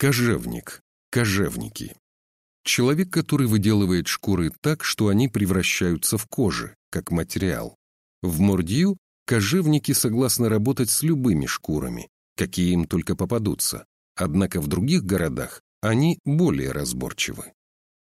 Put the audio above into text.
Кожевник. Кожевники. Человек, который выделывает шкуры так, что они превращаются в кожи, как материал. В Мордью кожевники согласны работать с любыми шкурами, какие им только попадутся, однако в других городах они более разборчивы.